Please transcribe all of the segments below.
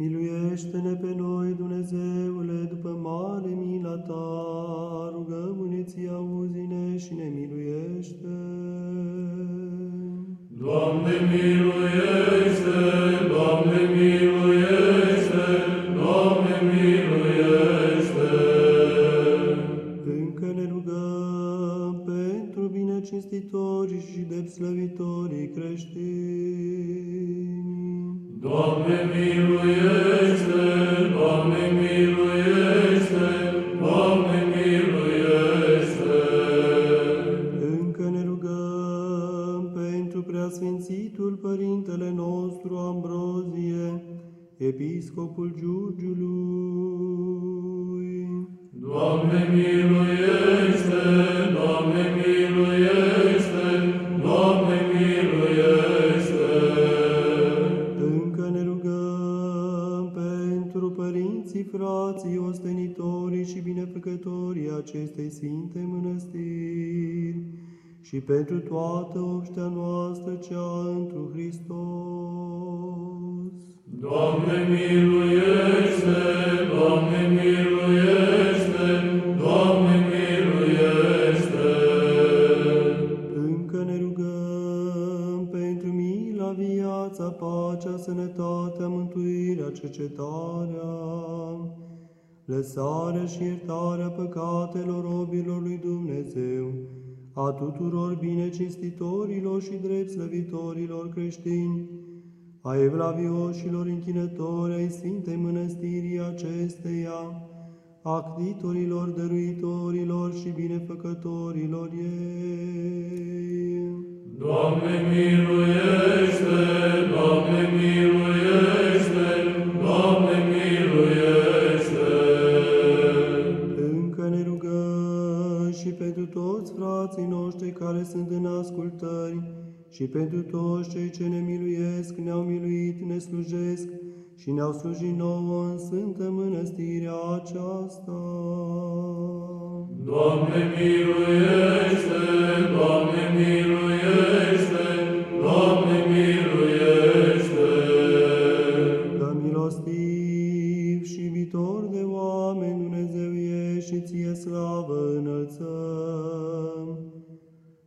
Miluiește-ne pe noi, Dumnezeule, după mare mila ta, rugăm-ne auzi-ne și ne miluiește. Doamne miluiește, Doamne miluiește, Doamne miluiește. Încă ne rugăm pentru binecinstitorii și depslăvitorii creștini. Doamne miluiește, preasfințitul Părintele nostru Ambrozie, Episcopul Giurgiului. Doamne miluiește, Doamne miluiește, Doamne miluiește. Încă ne rugăm pentru părinții, frații, ostenitorii și binefăcătorii acestei sfinte mănăstiri și pentru toată obștea noastră cea întru Hristos. Doamne miluiește, Doamne miluiește, Doamne miluiește. Încă ne rugăm pentru mila, viața, pacea, sănătatea, mântuirea, cercetarea, lăsarea și iertarea păcatelor robilor lui Dumnezeu, a tuturor binecinstitorilor și drept slăvitorilor creștini, a evlavioșilor închinători ai Sfintei Mănăstirii acesteia, a ctitorilor, dăruitorilor și binefăcătorilor ei. Doamne miluiește, frații noștri care sunt în ascultări și pentru toți cei ce ne miluiesc, ne-au miluit, ne slujesc și ne-au slujit nouă în Sfântă Mănăstirea aceasta. Doamne miluiește, Doamne miluiește, Doamne miluiește. Că milostiv și iubitor de oameni Dumnezeu e și ție slavă înălțăm,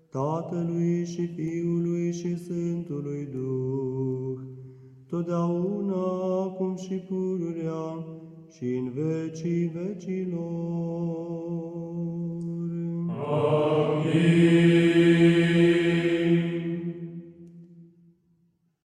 Tatălui și Fiului și Sfântului Duh, totdeauna, acum și pururea și în vecii vecilor.